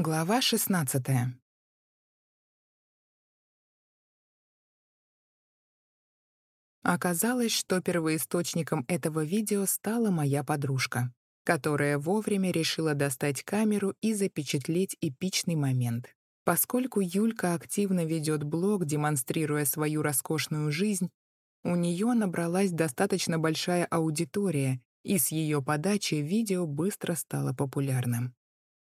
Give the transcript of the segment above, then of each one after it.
Глава 16 Оказалось, что первоисточником этого видео стала моя подружка, которая вовремя решила достать камеру и запечатлеть эпичный момент. Поскольку Юлька активно ведет блог, демонстрируя свою роскошную жизнь, у нее набралась достаточно большая аудитория, и с ее подачи видео быстро стало популярным.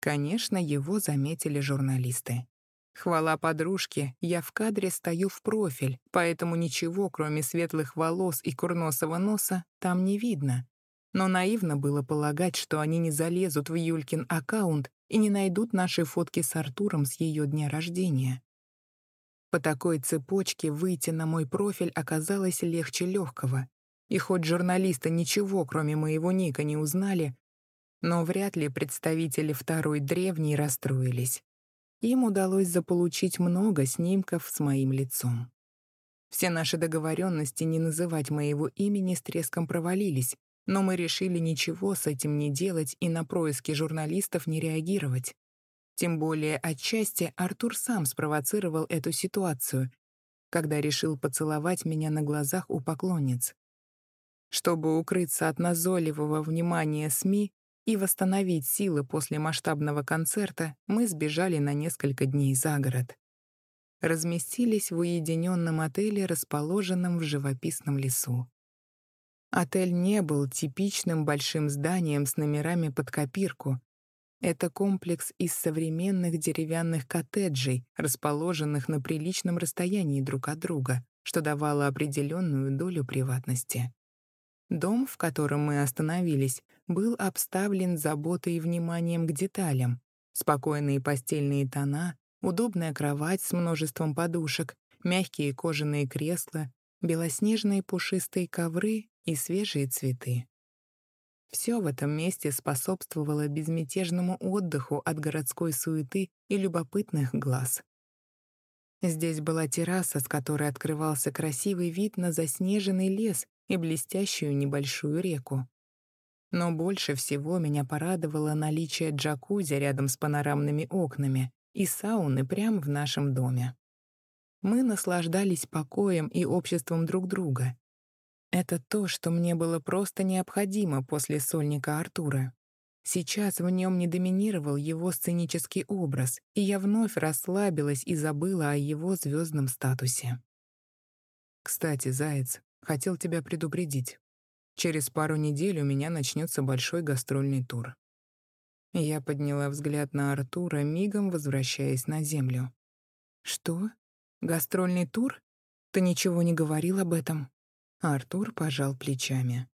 Конечно, его заметили журналисты. Хвала подружке, я в кадре стою в профиль, поэтому ничего, кроме светлых волос и курносого носа, там не видно. Но наивно было полагать, что они не залезут в Юлькин аккаунт и не найдут наши фотки с Артуром с ее дня рождения. По такой цепочке выйти на мой профиль оказалось легче легкого. И хоть журналисты ничего, кроме моего ника, не узнали, но вряд ли представители второй древней расстроились. Им удалось заполучить много снимков с моим лицом. Все наши договоренности не называть моего имени с треском провалились, но мы решили ничего с этим не делать и на происки журналистов не реагировать. Тем более отчасти Артур сам спровоцировал эту ситуацию, когда решил поцеловать меня на глазах у поклонниц. Чтобы укрыться от назойливого внимания СМИ, и восстановить силы после масштабного концерта мы сбежали на несколько дней за город. Разместились в уединенном отеле, расположенном в живописном лесу. Отель не был типичным большим зданием с номерами под копирку. Это комплекс из современных деревянных коттеджей, расположенных на приличном расстоянии друг от друга, что давало определенную долю приватности. Дом, в котором мы остановились, был обставлен заботой и вниманием к деталям. Спокойные постельные тона, удобная кровать с множеством подушек, мягкие кожаные кресла, белоснежные пушистые ковры и свежие цветы. Все в этом месте способствовало безмятежному отдыху от городской суеты и любопытных глаз. Здесь была терраса, с которой открывался красивый вид на заснеженный лес и блестящую небольшую реку. Но больше всего меня порадовало наличие джакузи рядом с панорамными окнами и сауны прямо в нашем доме. Мы наслаждались покоем и обществом друг друга. Это то, что мне было просто необходимо после сольника Артура. Сейчас в нем не доминировал его сценический образ, и я вновь расслабилась и забыла о его звездном статусе. «Кстати, Заяц, хотел тебя предупредить. Через пару недель у меня начнется большой гастрольный тур. Я подняла взгляд на Артура, мигом возвращаясь на землю. «Что? Гастрольный тур? Ты ничего не говорил об этом?» Артур пожал плечами.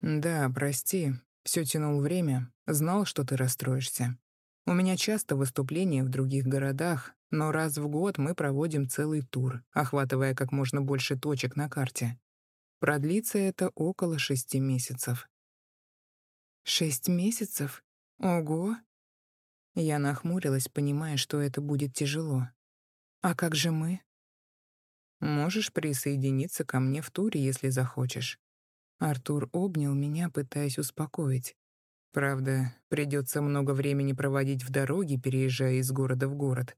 «Да, прости, все тянул время, знал, что ты расстроишься. У меня часто выступления в других городах, но раз в год мы проводим целый тур, охватывая как можно больше точек на карте. Продлится это около шести месяцев. Шесть месяцев? Ого! Я нахмурилась, понимая, что это будет тяжело. А как же мы? Можешь присоединиться ко мне в туре, если захочешь. Артур обнял меня, пытаясь успокоить. Правда, придется много времени проводить в дороге, переезжая из города в город.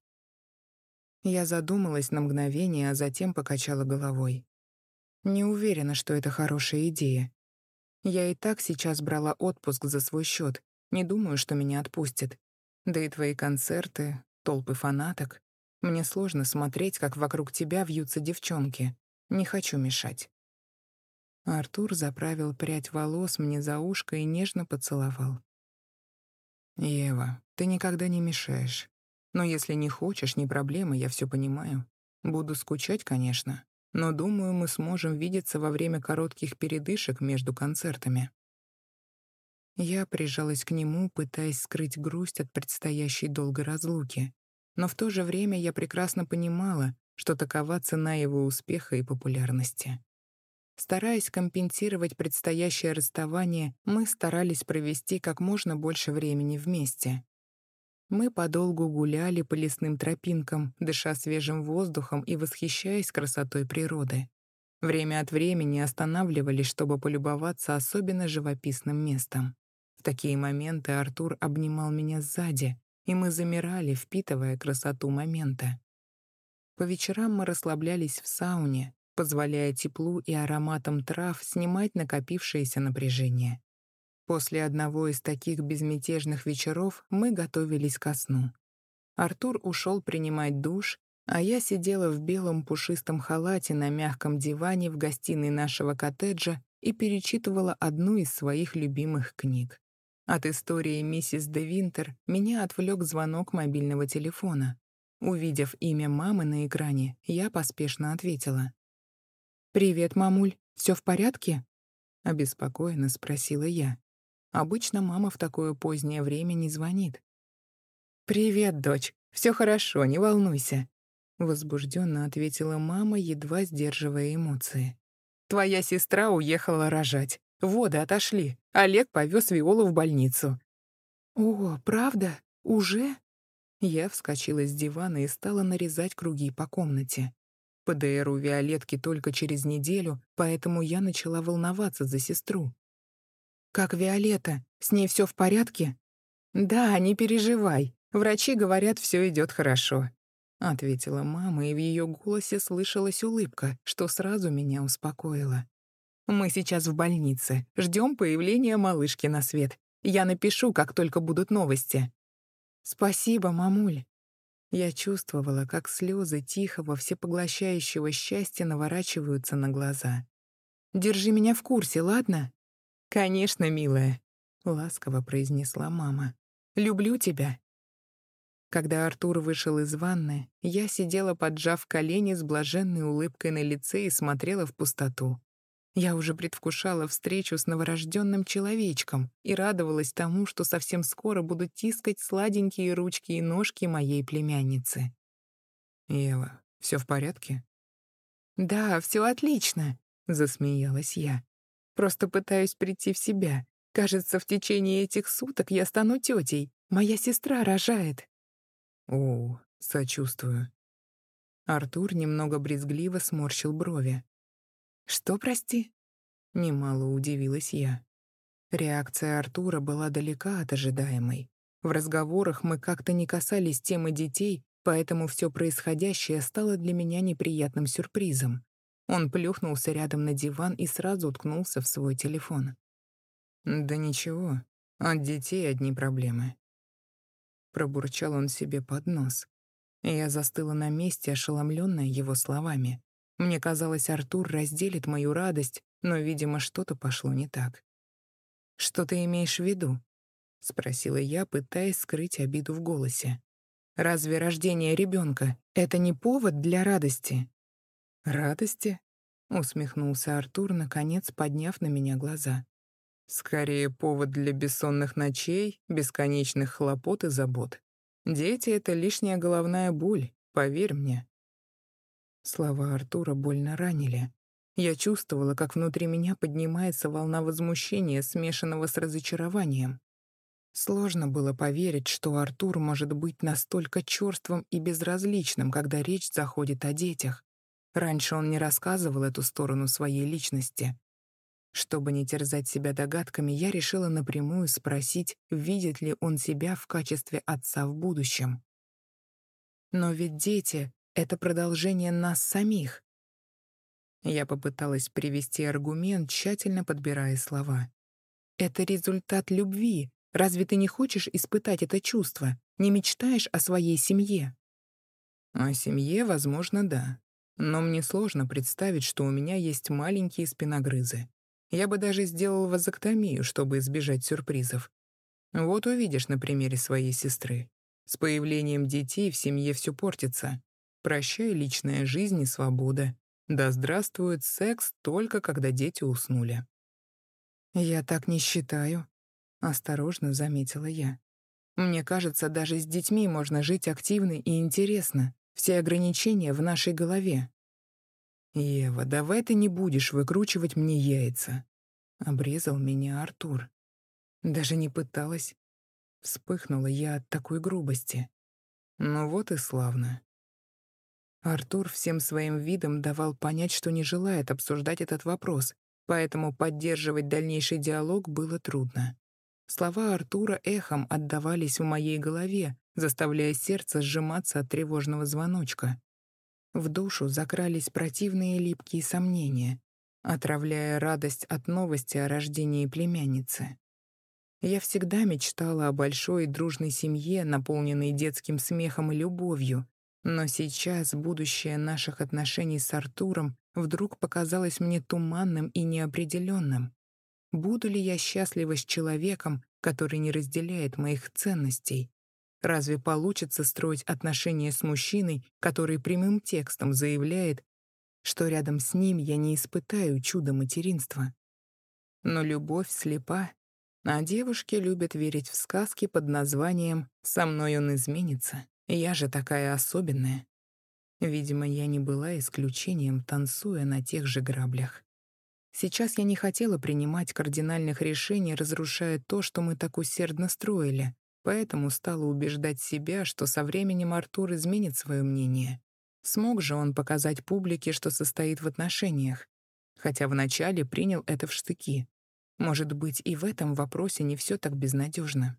Я задумалась на мгновение, а затем покачала головой. Не уверена, что это хорошая идея. Я и так сейчас брала отпуск за свой счет. Не думаю, что меня отпустят. Да и твои концерты, толпы фанаток. Мне сложно смотреть, как вокруг тебя вьются девчонки. Не хочу мешать. Артур заправил прядь волос мне за ушко и нежно поцеловал. «Ева, ты никогда не мешаешь. Но если не хочешь, не проблема, я все понимаю. Буду скучать, конечно но, думаю, мы сможем видеться во время коротких передышек между концертами. Я прижалась к нему, пытаясь скрыть грусть от предстоящей долгой разлуки, но в то же время я прекрасно понимала, что такова цена его успеха и популярности. Стараясь компенсировать предстоящее расставание, мы старались провести как можно больше времени вместе. Мы подолгу гуляли по лесным тропинкам, дыша свежим воздухом и восхищаясь красотой природы. Время от времени останавливались, чтобы полюбоваться особенно живописным местом. В такие моменты Артур обнимал меня сзади, и мы замирали, впитывая красоту момента. По вечерам мы расслаблялись в сауне, позволяя теплу и ароматам трав снимать накопившееся напряжение. После одного из таких безмятежных вечеров мы готовились ко сну. Артур ушел принимать душ, а я сидела в белом пушистом халате на мягком диване в гостиной нашего коттеджа и перечитывала одну из своих любимых книг. От истории миссис де Винтер меня отвлек звонок мобильного телефона. Увидев имя мамы на экране, я поспешно ответила. «Привет, мамуль, все в порядке?» — обеспокоенно спросила я. Обычно мама в такое позднее время не звонит. «Привет, дочь, все хорошо, не волнуйся», Возбужденно ответила мама, едва сдерживая эмоции. «Твоя сестра уехала рожать. Воды отошли. Олег повез Виолу в больницу». «О, правда? Уже?» Я вскочила с дивана и стала нарезать круги по комнате. ПДР у Виолетки только через неделю, поэтому я начала волноваться за сестру. «Как Виолетта? С ней все в порядке?» «Да, не переживай. Врачи говорят, все идет хорошо. — ответила мама, и в ее голосе слышалась улыбка, что сразу меня успокоило. «Мы сейчас в больнице. Ждем появления малышки на свет. Я напишу, как только будут новости». «Спасибо, мамуль». Я чувствовала, как слезы тихого, всепоглощающего счастья наворачиваются на глаза. «Держи меня в курсе, ладно?» «Конечно, милая», — ласково произнесла мама. «Люблю тебя когда Артур вышел из ванны, я сидела, поджав колени с блаженной улыбкой на лице и смотрела в пустоту. Я уже предвкушала встречу с новорожденным человечком и радовалась тому, что совсем скоро буду тискать сладенькие ручки и ножки моей племянницы. «Ева, все в порядке?» «Да, все отлично», — засмеялась я. «Просто пытаюсь прийти в себя. Кажется, в течение этих суток я стану тетей. Моя сестра рожает». О, сочувствую. Артур немного брезгливо сморщил брови. «Что, прости?» Немало удивилась я. Реакция Артура была далека от ожидаемой. В разговорах мы как-то не касались темы детей, поэтому все происходящее стало для меня неприятным сюрпризом. Он плюхнулся рядом на диван и сразу уткнулся в свой телефон. «Да ничего, от детей одни проблемы. Пробурчал он себе под нос. Я застыла на месте, ошеломленная его словами. Мне казалось, Артур разделит мою радость, но, видимо, что-то пошло не так. «Что ты имеешь в виду?» — спросила я, пытаясь скрыть обиду в голосе. «Разве рождение ребенка — это не повод для радости?» «Радости?» — усмехнулся Артур, наконец подняв на меня глаза. Скорее, повод для бессонных ночей, бесконечных хлопот и забот. Дети — это лишняя головная боль, поверь мне. Слова Артура больно ранили. Я чувствовала, как внутри меня поднимается волна возмущения, смешанного с разочарованием. Сложно было поверить, что Артур может быть настолько чёрствым и безразличным, когда речь заходит о детях. Раньше он не рассказывал эту сторону своей личности. Чтобы не терзать себя догадками, я решила напрямую спросить, видит ли он себя в качестве отца в будущем. Но ведь дети — это продолжение нас самих. Я попыталась привести аргумент, тщательно подбирая слова. Это результат любви. Разве ты не хочешь испытать это чувство? Не мечтаешь о своей семье? О семье, возможно, да. Но мне сложно представить, что у меня есть маленькие спиногрызы. Я бы даже сделал вазоктомию, чтобы избежать сюрпризов. Вот увидишь на примере своей сестры. С появлением детей в семье все портится. Прощай личная жизнь и свобода. Да здравствует секс только когда дети уснули. «Я так не считаю», — осторожно заметила я. «Мне кажется, даже с детьми можно жить активно и интересно. Все ограничения в нашей голове. «Ева, давай ты не будешь выкручивать мне яйца», — обрезал меня Артур. Даже не пыталась. Вспыхнула я от такой грубости. Ну вот и славно. Артур всем своим видом давал понять, что не желает обсуждать этот вопрос, поэтому поддерживать дальнейший диалог было трудно. Слова Артура эхом отдавались в моей голове, заставляя сердце сжиматься от тревожного звоночка. В душу закрались противные липкие сомнения, отравляя радость от новости о рождении племянницы. Я всегда мечтала о большой и дружной семье, наполненной детским смехом и любовью, но сейчас будущее наших отношений с Артуром вдруг показалось мне туманным и неопределенным. Буду ли я счастлива с человеком, который не разделяет моих ценностей? Разве получится строить отношения с мужчиной, который прямым текстом заявляет, что рядом с ним я не испытаю чудо материнства? Но любовь слепа, а девушки любят верить в сказки под названием «Со мной он изменится». Я же такая особенная. Видимо, я не была исключением, танцуя на тех же граблях. Сейчас я не хотела принимать кардинальных решений, разрушая то, что мы так усердно строили, поэтому стала убеждать себя, что со временем Артур изменит свое мнение. Смог же он показать публике, что состоит в отношениях, хотя вначале принял это в штыки. Может быть, и в этом вопросе не все так безнадежно.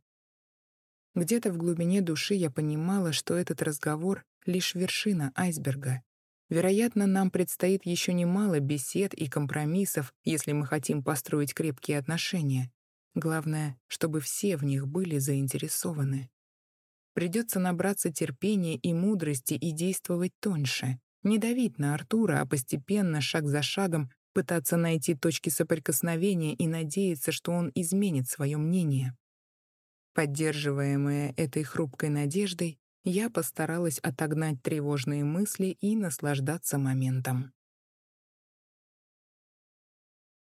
Где-то в глубине души я понимала, что этот разговор — лишь вершина айсберга. Вероятно, нам предстоит еще немало бесед и компромиссов, если мы хотим построить крепкие отношения. Главное, чтобы все в них были заинтересованы. Придется набраться терпения и мудрости и действовать тоньше. Не давить на Артура, а постепенно, шаг за шагом, пытаться найти точки соприкосновения и надеяться, что он изменит свое мнение. Поддерживаемая этой хрупкой надеждой, я постаралась отогнать тревожные мысли и наслаждаться моментом.